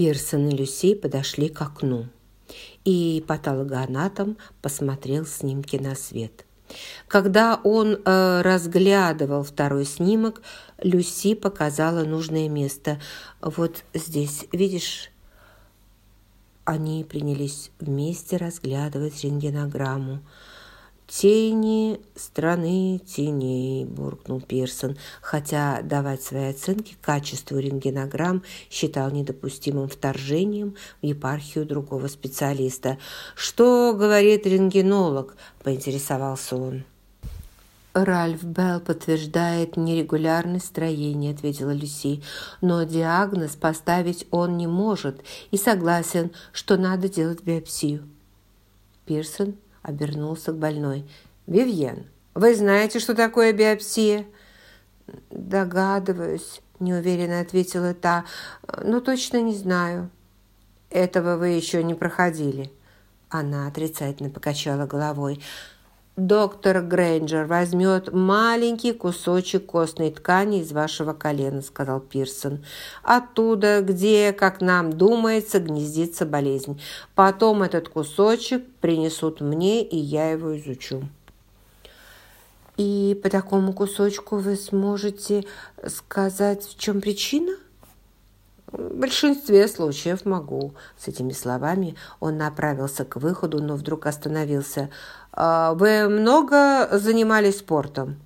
Пирсон и Люси подошли к окну, и патологоанатом посмотрел снимки на свет. Когда он э, разглядывал второй снимок, Люси показала нужное место. Вот здесь, видишь? Они принялись вместе разглядывать рентгенограмму. «Тени страны теней», – буркнул Пирсон, хотя давать свои оценки качеству рентгенограмм считал недопустимым вторжением в епархию другого специалиста. «Что говорит рентгенолог?» – поинтересовался он. «Ральф Белл подтверждает нерегулярное строение», – ответила Люси. «Но диагноз поставить он не может и согласен, что надо делать биопсию». Пирсон обернулся к больной. «Вивьен, вы знаете, что такое биопсия?» «Догадываюсь», – неуверенно ответила та, – «но точно не знаю». «Этого вы еще не проходили?» Она отрицательно покачала головой доктор Грейнджер возьмет маленький кусочек костной ткани из вашего колена», – сказал Пирсон. «Оттуда, где, как нам думается, гнездится болезнь. Потом этот кусочек принесут мне, и я его изучу». «И по такому кусочку вы сможете сказать, в чем причина?» В большинстве случаев могу. С этими словами он направился к выходу, но вдруг остановился. «А «Вы много занимались спортом?»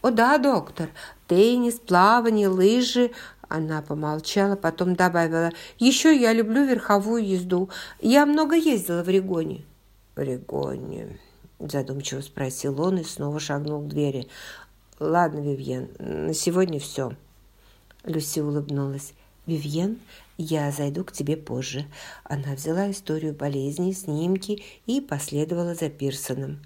«О да, доктор. Теннис, плавание, лыжи». Она помолчала, потом добавила. «Еще я люблю верховую езду. Я много ездила в Регоне». «В Регоне?» задумчиво спросил он и снова шагнул к двери. «Ладно, Вивьен, на сегодня все». Люси улыбнулась. «Вивьен, я зайду к тебе позже». Она взяла историю болезни, снимки и последовала за Пирсоном.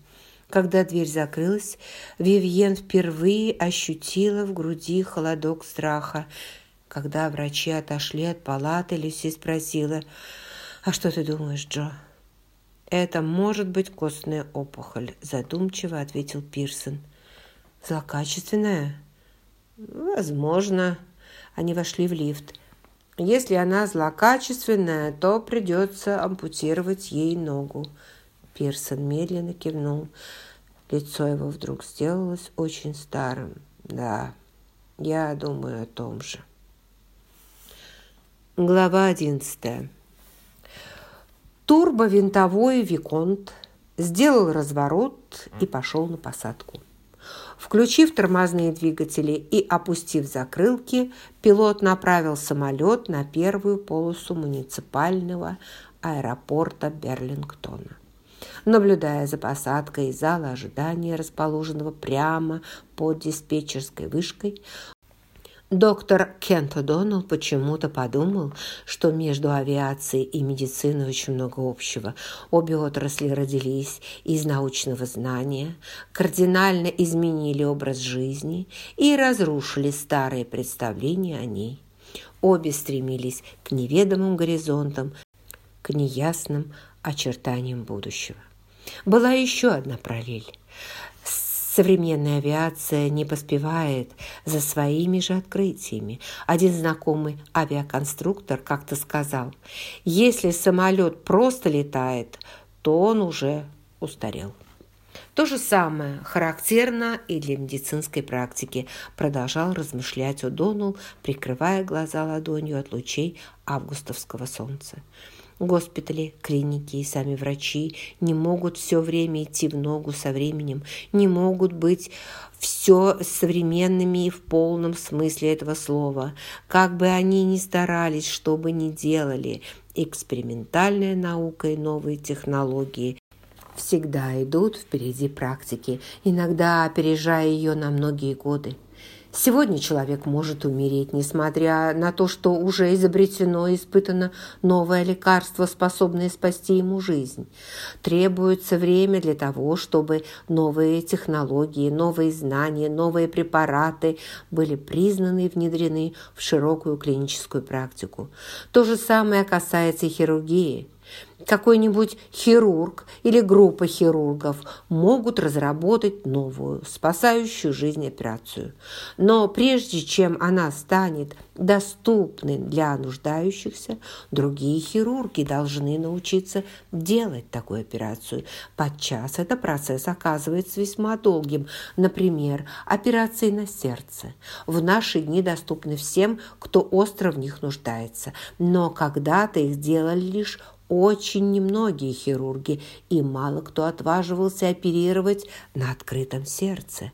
Когда дверь закрылась, Вивьен впервые ощутила в груди холодок страха. Когда врачи отошли от палаты, Люси спросила, «А что ты думаешь, Джо?» «Это может быть костная опухоль», – задумчиво ответил Пирсон. «Злокачественная?» «Возможно». Они вошли в лифт. Если она злокачественная, то придется ампутировать ей ногу. Пирсон медленно кивнул. Лицо его вдруг сделалось очень старым. Да, я думаю о том же. Глава одиннадцатая. Турбовинтовой Виконт сделал разворот и пошел на посадку. Включив тормозные двигатели и опустив закрылки, пилот направил самолет на первую полосу муниципального аэропорта Берлингтона. Наблюдая за посадкой из зала ожидания, расположенного прямо под диспетчерской вышкой, Доктор Кент О'Доннелл почему-то подумал, что между авиацией и медициной очень много общего. Обе отрасли родились из научного знания, кардинально изменили образ жизни и разрушили старые представления о ней. Обе стремились к неведомым горизонтам, к неясным очертаниям будущего. Была еще одна параллель. Современная авиация не поспевает за своими же открытиями. Один знакомый авиаконструктор как-то сказал, если самолет просто летает, то он уже устарел. То же самое характерно и для медицинской практики, продолжал размышлять О'Доннелл, прикрывая глаза ладонью от лучей августовского солнца. Госпитали, клиники и сами врачи не могут все время идти в ногу со временем, не могут быть все современными в полном смысле этого слова. Как бы они ни старались, что бы ни делали, экспериментальная наука и новые технологии всегда идут впереди практики, иногда опережая ее на многие годы. Сегодня человек может умереть, несмотря на то, что уже изобретено и испытано новое лекарство, способное спасти ему жизнь. Требуется время для того, чтобы новые технологии, новые знания, новые препараты были признаны и внедрены в широкую клиническую практику. То же самое касается и хирургии. Какой-нибудь хирург или группа хирургов могут разработать новую, спасающую жизнь операцию. Но прежде чем она станет доступной для нуждающихся, другие хирурги должны научиться делать такую операцию. Подчас этот процесс оказывается весьма долгим. Например, операции на сердце. В наши дни доступны всем, кто остро в них нуждается. Но когда-то их делали лишь очень немногие хирурги, и мало кто отваживался оперировать на открытом сердце.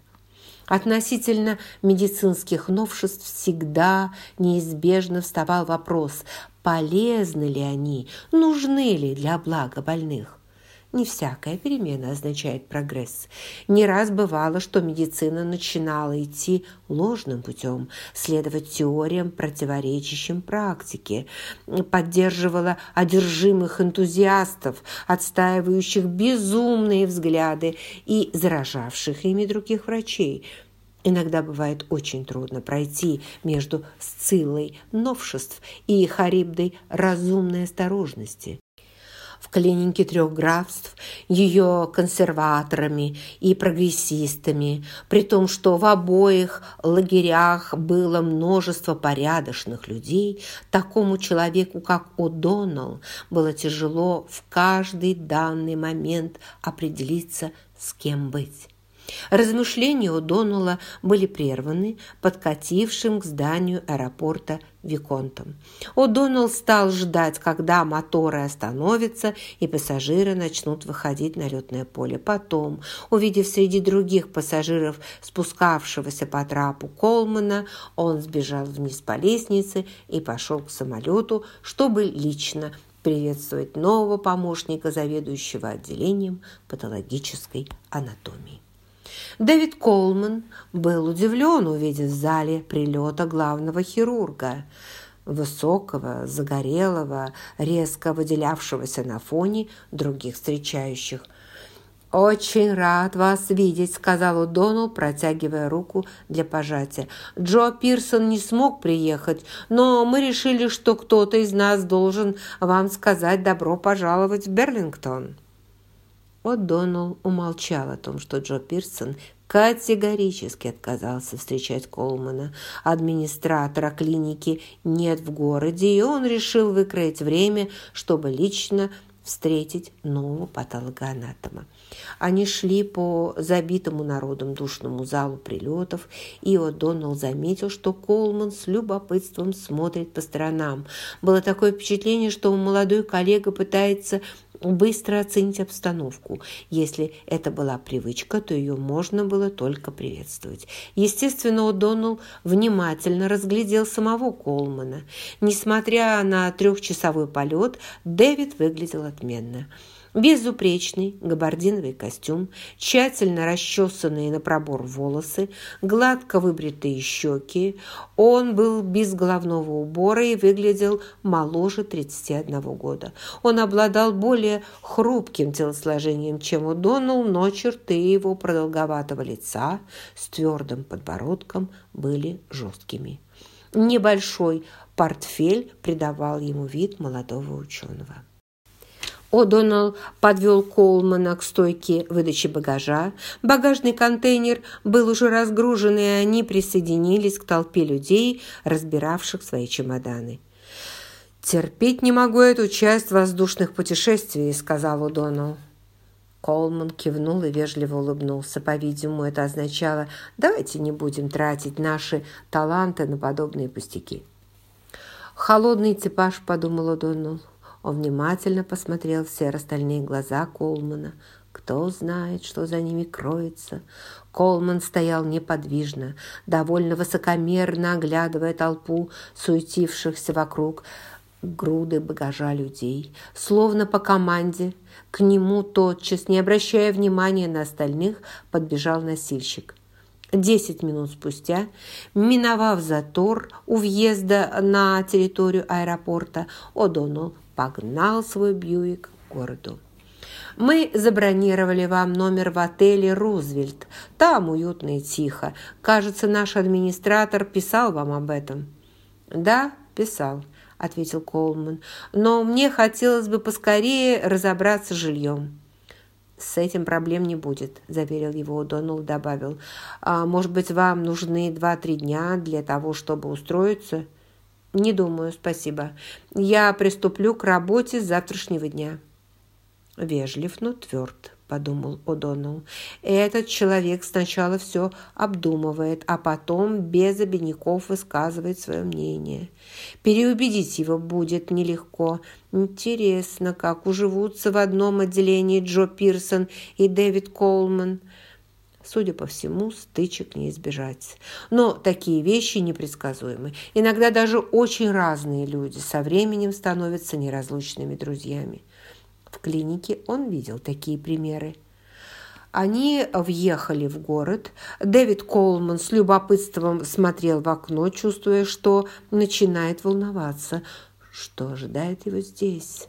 Относительно медицинских новшеств всегда неизбежно вставал вопрос, полезны ли они, нужны ли для блага больных. Не всякая перемена означает прогресс. Не раз бывало, что медицина начинала идти ложным путем, следовать теориям, противоречащим практике, поддерживала одержимых энтузиастов, отстаивающих безумные взгляды и заражавших ими других врачей – Иногда бывает очень трудно пройти между Сциллой новшеств и Харибдой разумной осторожности в клинике трех графств, ее консерваторами и прогрессистами, при том, что в обоих лагерях было множество порядочных людей, такому человеку, как О'Доннелл, было тяжело в каждый данный момент определиться, с кем быть. Размышления у Донула были прерваны подкатившим к зданию аэропорта Виконтом. О'Доннелл стал ждать, когда моторы остановятся и пассажиры начнут выходить на летное поле. Потом, увидев среди других пассажиров спускавшегося по трапу Колмана, он сбежал вниз по лестнице и пошел к самолету, чтобы лично приветствовать нового помощника заведующего отделением патологической анатомии. Дэвид Колман был удивлен, увидев в зале прилета главного хирурга, высокого, загорелого, резко выделявшегося на фоне других встречающих. «Очень рад вас видеть», — сказал Удонал, протягивая руку для пожатия. «Джо Пирсон не смог приехать, но мы решили, что кто-то из нас должен вам сказать добро пожаловать в Берлингтон». О'Доннелл умолчал о том, что Джо Пирсон категорически отказался встречать Колмана. Администратора клиники нет в городе, и он решил выкроить время, чтобы лично встретить нового патологоанатома. Они шли по забитому народом душному залу прилетов, и О'Доннелл заметил, что Колман с любопытством смотрит по сторонам. Было такое впечатление, что молодой коллега пытается быстро оценить обстановку. Если это была привычка, то ее можно было только приветствовать. Естественно, О'Доннелл внимательно разглядел самого Колмана. Несмотря на трехчасовой полет, Дэвид выглядел отменно. Безупречный габардиновый костюм, тщательно расчесанные на пробор волосы, гладко выбритые щеки. Он был без головного убора и выглядел моложе 31 года. Он обладал более хрупким телосложением, чем у Доналл, но черты его продолговатого лица с твердым подбородком были жесткими. Небольшой портфель придавал ему вид молодого ученого. О'Доннелл подвел Колмана к стойке выдачи багажа. Багажный контейнер был уже разгружен, и они присоединились к толпе людей, разбиравших свои чемоданы. «Терпеть не могу эту часть воздушных путешествий», — сказал О'Доннелл. Колман кивнул и вежливо улыбнулся. По-видимому, это означало «давайте не будем тратить наши таланты на подобные пустяки». «Холодный типаж», — подумал О'Доннелл. Он внимательно посмотрел в серо-стальные глаза Колмана. Кто знает, что за ними кроется. Колман стоял неподвижно, довольно высокомерно оглядывая толпу суетившихся вокруг груды багажа людей. Словно по команде к нему тотчас, не обращая внимания на остальных, подбежал носильщик. Десять минут спустя, миновав затор у въезда на территорию аэропорта, О'Доннелл погнал свой Бьюик к городу. «Мы забронировали вам номер в отеле «Рузвельт». Там уютно и тихо. Кажется, наш администратор писал вам об этом». «Да, писал», – ответил Колман. «Но мне хотелось бы поскорее разобраться с жильем». «С этим проблем не будет», – заверил его Дональд, добавил. «А, «Может быть, вам нужны два-три дня для того, чтобы устроиться?» «Не думаю, спасибо. Я приступлю к работе с завтрашнего дня». Вежлив, но тверд. – подумал О'Доннелл. «Этот человек сначала все обдумывает, а потом без обиняков высказывает свое мнение. Переубедить его будет нелегко. Интересно, как уживутся в одном отделении Джо Пирсон и Дэвид Колман». Судя по всему, стычек не избежать. Но такие вещи непредсказуемы. Иногда даже очень разные люди со временем становятся неразлучными друзьями. В клинике он видел такие примеры. Они въехали в город. Дэвид Колман с любопытством смотрел в окно, чувствуя, что начинает волноваться. Что ожидает его здесь?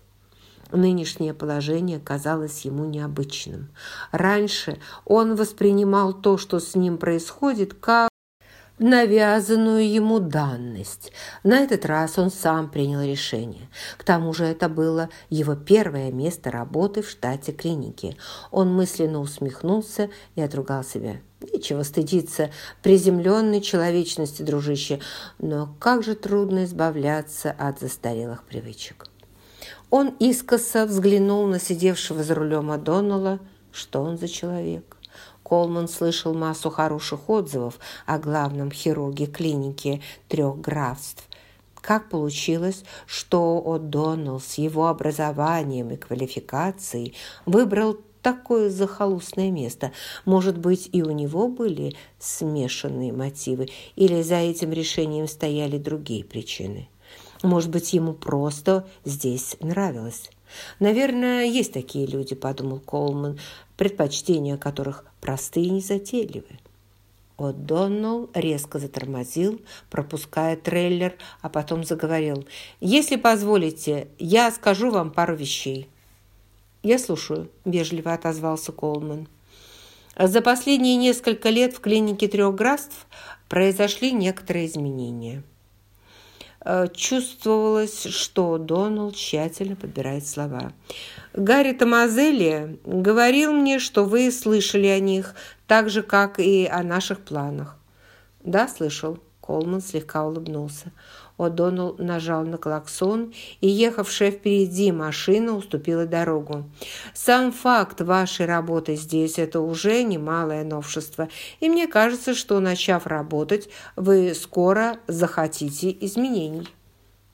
Нынешнее положение казалось ему необычным. Раньше он воспринимал то, что с ним происходит, как навязанную ему данность. На этот раз он сам принял решение. К тому же это было его первое место работы в штате клиники. Он мысленно усмехнулся и отругал себя. Нечего стыдиться приземленной человечности, дружище, но как же трудно избавляться от застарелых привычек. Он искоса взглянул на сидевшего за рулем Адоннелла. Что он за человек? Колман слышал массу хороших отзывов о главном хирурге клиники трех графств. Как получилось, что О'Доннелл с его образованием и квалификацией выбрал такое захолустное место? Может быть, и у него были смешанные мотивы, или за этим решением стояли другие причины? Может быть, ему просто здесь нравилось? «Наверное, есть такие люди», – подумал Колман, предпочтения которых просты и незатейливы. О'Доннелл резко затормозил, пропуская трейлер, а потом заговорил. «Если позволите, я скажу вам пару вещей». «Я слушаю», – вежливо отозвался Колман. За последние несколько лет в клинике трех графств произошли некоторые изменения – чувствовалось, что Доналд тщательно подбирает слова. «Гарри Томазелли говорил мне, что вы слышали о них, так же, как и о наших планах». «Да, слышал». Колман слегка улыбнулся. О'Доннелл нажал на клаксон, и ехавшая впереди машина уступила дорогу. «Сам факт вашей работы здесь – это уже немалое новшество, и мне кажется, что, начав работать, вы скоро захотите изменений».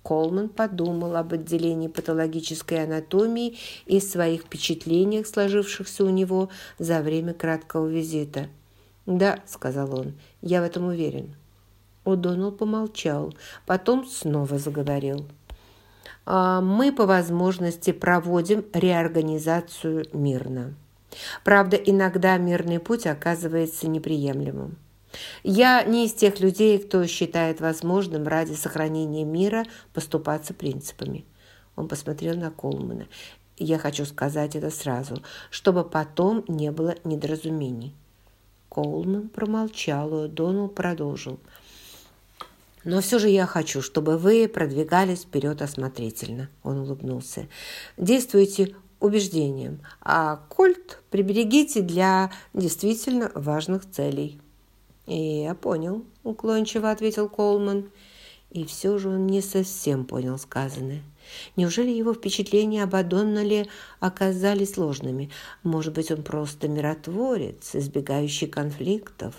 Колман подумал об отделении патологической анатомии и своих впечатлениях, сложившихся у него за время краткого визита. «Да», – сказал он, – «я в этом уверен». О'Доннелл помолчал, потом снова заговорил. «А «Мы по возможности проводим реорганизацию мирно. Правда, иногда мирный путь оказывается неприемлемым. Я не из тех людей, кто считает возможным ради сохранения мира поступаться принципами». Он посмотрел на Колмана. «Я хочу сказать это сразу, чтобы потом не было недоразумений». Колман промолчал, и Донал продолжил – но все же я хочу, чтобы вы продвигались вперед осмотрительно. Он улыбнулся. Действуйте убеждением, а кольт приберегите для действительно важных целей. И я понял, уклончиво ответил Колман. И все же он не совсем понял сказанное. Неужели его впечатления об Адоннале оказались ложными? Может быть, он просто миротворец, избегающий конфликтов?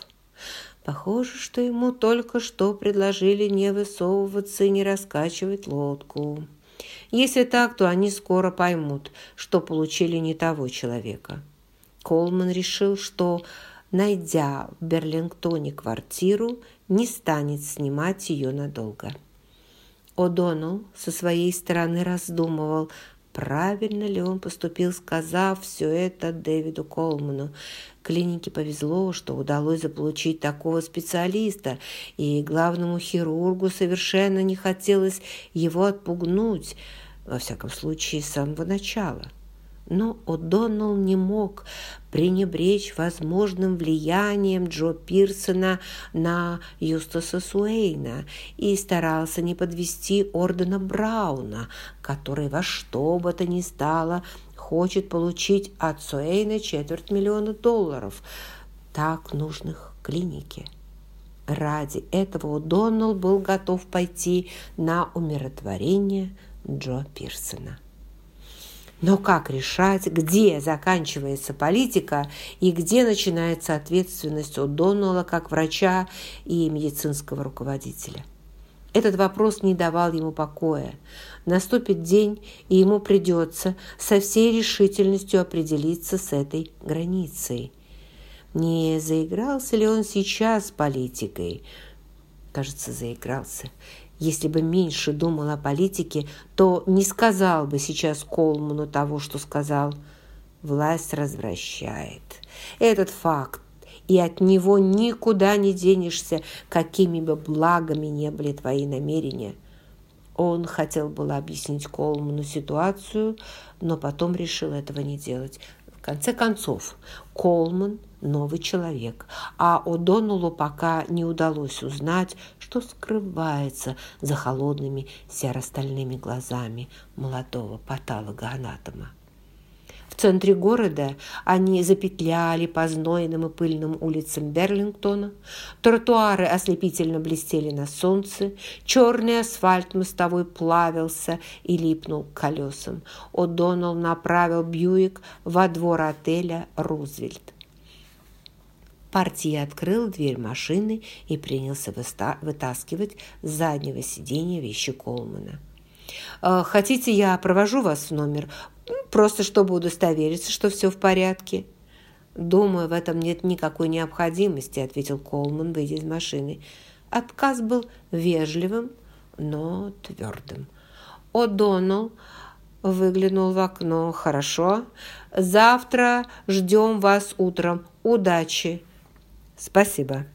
Похоже, что ему только что предложили не высовываться и не раскачивать лодку. Если так, то они скоро поймут, что получили не того человека. Колман решил, что, найдя в Берлингтоне квартиру, не станет снимать ее надолго. О'Доннелл со своей стороны раздумывал, правильно ли он поступил, сказав все это Дэвиду Колману. Клинике повезло, что удалось заполучить такого специалиста, и главному хирургу совершенно не хотелось его отпугнуть, во всяком случае, с самого начала. Но О'Доннелл не мог пренебречь возможным влиянием Джо Пирсона на Юстаса Суэйна и старался не подвести Ордена Брауна, который во что бы то ни стало хочет получить от Суэйна четверть миллиона долларов, так нужных клинике. Ради этого О'Доннелл был готов пойти на умиротворение Джо Пирсона. Но как решать, где заканчивается политика и где начинается ответственность у Доннелла как врача и медицинского руководителя? Этот вопрос не давал ему покоя. Наступит день, и ему придется со всей решительностью определиться с этой границей. Не заигрался ли он сейчас политикой? Кажется, заигрался. Если бы меньше думал о политике, то не сказал бы сейчас Колману того, что сказал. Власть развращает. Этот факт, и от него никуда не денешься, какими бы благами не были твои намерения. Он хотел было объяснить Колману ситуацию, но потом решил этого не делать. Конце концов, Колман – новый человек, а О'Доннеллу пока не удалось узнать, что скрывается за холодными серо-стальными глазами молодого патологоанатома. В центре города они запетляли по знойным и пыльным улицам Берлингтона. Тротуары ослепительно блестели на солнце. Черный асфальт мостовой плавился и липнул к колесам. О'Доннелл направил Бьюик во двор отеля «Рузвельт». Партия открыл дверь машины и принялся вытаскивать с заднего сиденья вещи Колмана. «Э, «Хотите, я провожу вас в номер, просто чтобы удостовериться, что все в порядке?» «Думаю, в этом нет никакой необходимости», – ответил Колман, выйдя из машины. Отказ был вежливым, но твердым. О'Доннелл выглянул в окно. «Хорошо. Завтра ждем вас утром. Удачи!» «Спасибо».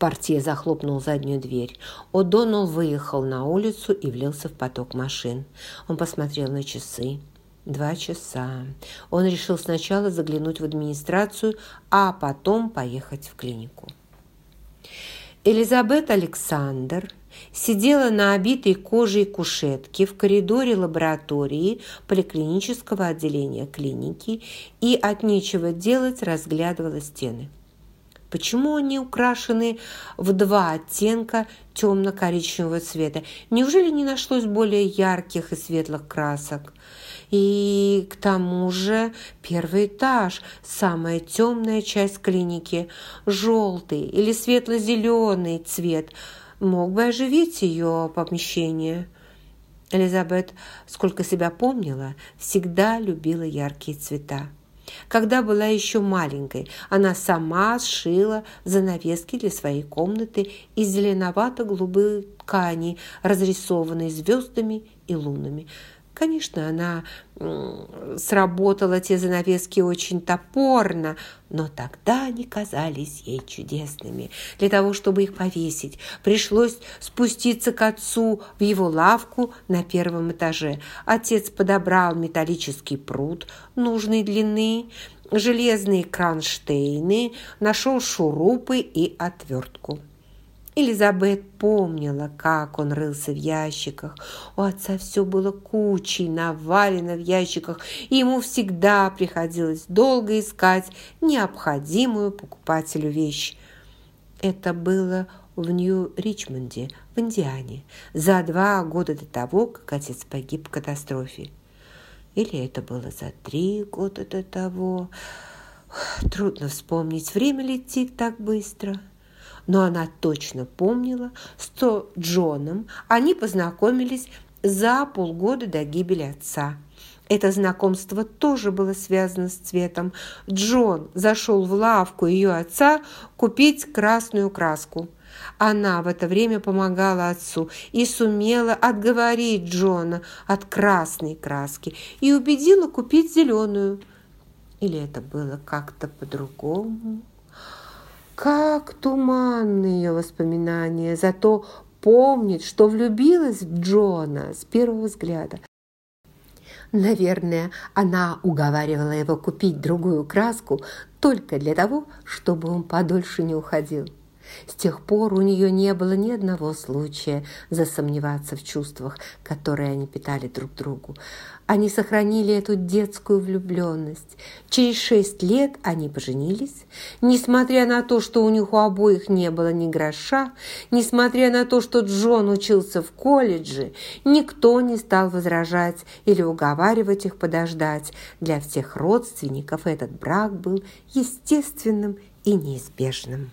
Портье захлопнул заднюю дверь. О'Доннелл выехал на улицу и влился в поток машин. Он посмотрел на часы. Два часа. Он решил сначала заглянуть в администрацию, а потом поехать в клинику. Элизабет Александр сидела на обитой кожей кушетке в коридоре лаборатории поликлинического отделения клиники и от нечего делать разглядывала стены. Почему они украшены в два оттенка темно-коричневого цвета? Неужели не нашлось более ярких и светлых красок? И к тому же первый этаж, самая темная часть клиники, желтый или светло-зеленый цвет мог бы оживить ее помещение. Элизабет, сколько себя помнила, всегда любила яркие цвета. Когда была еще маленькой, она сама сшила занавески для своей комнаты из зеленовато-голубой ткани, разрисованной звездами и лунами. Конечно, она сработала те занавески очень топорно, но тогда они казались ей чудесными. Для того, чтобы их повесить, пришлось спуститься к отцу в его лавку на первом этаже. Отец подобрал металлический пруд нужной длины, железные кронштейны, нашел шурупы и отвертку. Элизабет помнила, как он рылся в ящиках. У отца все было кучей, навалено в ящиках, и ему всегда приходилось долго искать необходимую покупателю вещь. Это было в Нью-Ричмонде, в Индиане, за два года до того, как отец погиб в катастрофе. Или это было за три года до того. Трудно вспомнить, время летит так быстро но она точно помнила, что Джоном они познакомились за полгода до гибели отца. Это знакомство тоже было связано с цветом. Джон зашел в лавку ее отца купить красную краску. Она в это время помогала отцу и сумела отговорить Джона от красной краски и убедила купить зеленую. Или это было как-то по-другому? Как туманны ее воспоминания, зато помнит, что влюбилась в Джона с первого взгляда. Наверное, она уговаривала его купить другую краску только для того, чтобы он подольше не уходил. С тех пор у нее не было ни одного случая засомневаться в чувствах, которые они питали друг другу. Они сохранили эту детскую влюбленность. Через шесть лет они поженились. Несмотря на то, что у них у обоих не было ни гроша, несмотря на то, что Джон учился в колледже, никто не стал возражать или уговаривать их подождать. Для всех родственников этот брак был естественным и неизбежным.